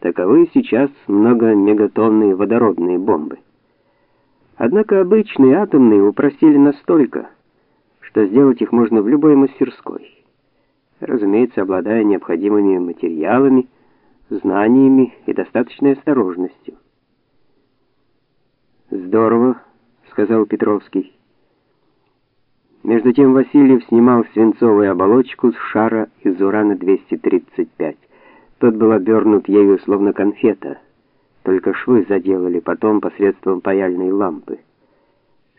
Таковы сейчас многомегатонные водородные бомбы. Однако обычные атомные упростили настолько, что сделать их можно в любой мастерской. Разумеется, обладая необходимыми материалами, знаниями и достаточной осторожностью. Здорово, сказал Петровский. Между тем Васильев снимал свинцовую оболочку с шара из урана-235. Тот был обернут ею словно конфета, только швы заделали потом посредством паяльной лампы.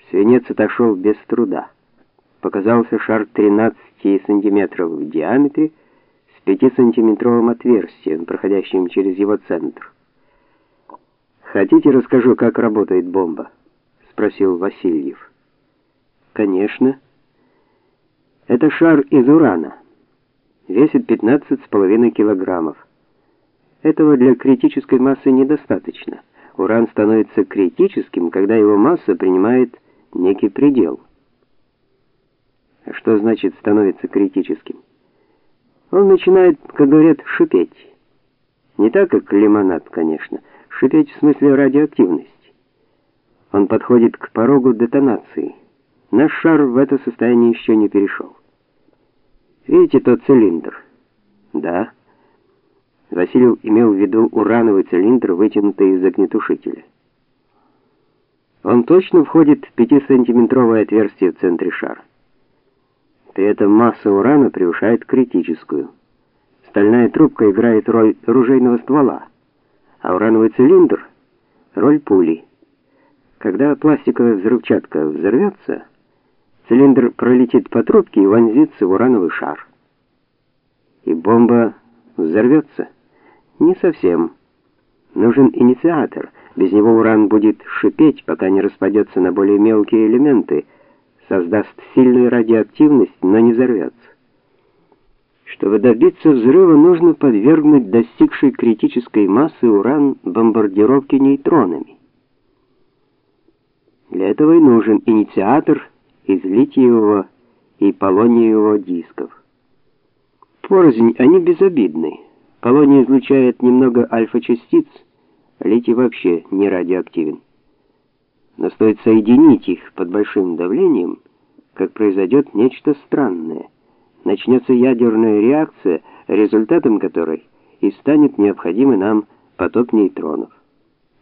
Свинец отошел без труда. Показался шар 13 сантиметров в диаметре с 5-сантиметровым отверстием, проходящим через его центр. Хотите, расскажу, как работает бомба, спросил Васильев. Конечно. Это шар из урана. Весит 15,5 килограммов. Этого для критической массы недостаточно. Уран становится критическим, когда его масса принимает некий предел. А что значит становится критическим? Он начинает, как говорят, шипеть. Не так, как лимонад, конечно. Шипеть в смысле радиоактивность. Он подходит к порогу детонации. Наш шар в это состояние еще не перешел. Видите тот цилиндр? Да. Васильев имел в виду урановый цилиндр, вытянутый из огнетушителя. Он точно входит в 5-сантиметровое отверстие в центре шара. При этом масса урана превышает критическую. Стальная трубка играет роль ружейного ствола, а урановый цилиндр роль пули. Когда пластиковая взрывчатка взорвется, цилиндр пролетит по трубке и вонзится в урановый шар. И бомба взорвется. Не совсем. Нужен инициатор. Без него уран будет шипеть, пока не распадется на более мелкие элементы, создаст сильную радиоактивность, но не взорвется. Чтобы добиться взрыва, нужно подвергнуть достигшей критической массы уран бомбардировке нейтронами. Для этого и нужен инициатор из литиевого и полониевого дисков. Порознь они безобидны. Полоний излучает немного альфа-частиц, а литий вообще не радиоактивен. Но стоит соединить их под большим давлением, как произойдет нечто странное. Начнется ядерная реакция, результатом которой и станет необходимый нам поток нейтронов.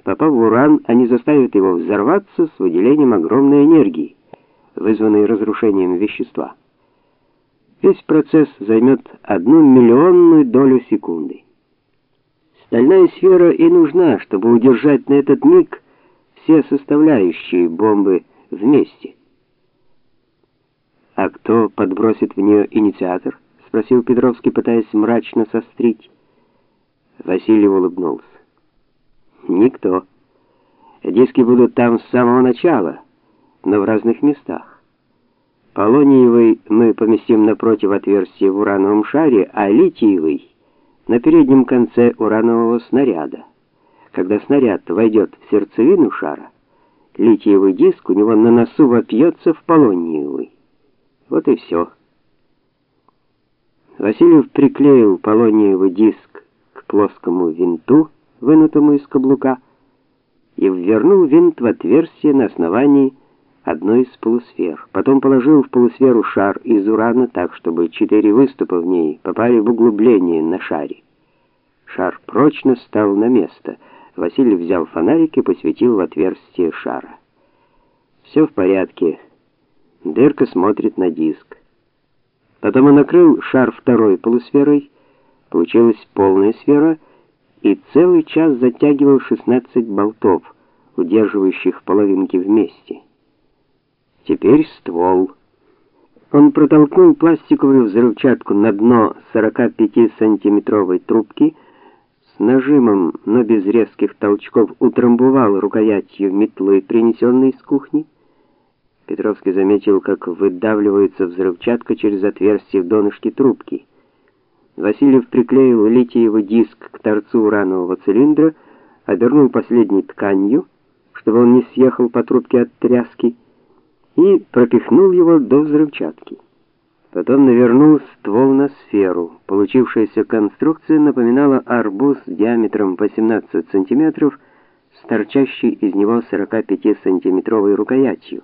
Попав в уран, они заставят его взорваться с выделением огромной энергии, вызванной разрушением вещества. Весь процесс займет одну миллионную долю секунды. Стальная сфера и нужна, чтобы удержать на этот миг все составляющие бомбы вместе. А кто подбросит в нее инициатор? спросил Петровский, пытаясь мрачно сострить. Василий улыбнулся. Никто. Диски будут там с самого начала, но в разных местах. Полониевый мы поместим напротив отверстия в урановом шаре, а литиевый на переднем конце уранового снаряда. Когда снаряд войдет в сердцевину шара, литиевый диск у него на носу вопьется в полониевый. Вот и все. Васильев приклеил полониевый диск к плоскому винту, вынутому из каблука, и ввернул винт в отверстие на основании одной из полусфер. Потом положил в полусферу шар из урана так, чтобы четыре выступа в ней попали в углубление на шаре. Шар прочно стал на место. Василий взял фонарик и посветил в отверстие шара. Все в порядке. Дырка смотрит на диск. Потом он накрыл шар второй полусферой. Получилась полная сфера, и целый час затягивал 16 болтов, удерживающих половинки вместе. Теперь ствол. Он протолкнул пластиковую взрывчатку на дно 45-сантиметровой трубки, с нажимом, но без резких толчков утрамбовал рукоятью метлы, принесенной из кухни. Петровский заметил, как выдавливается взрывчатка через отверстие в донышке трубки. Васильев приклеил литиевый диск к торцу уранового цилиндра, обернул последней тканью, чтобы он не съехал по трубке от тряски и пропихнул его до взрывчатки. Потом навернул ствол на сферу. Получившаяся конструкция напоминала арбуз диаметром 18 см с торчащей из него 45-сантиметровой рукоятью.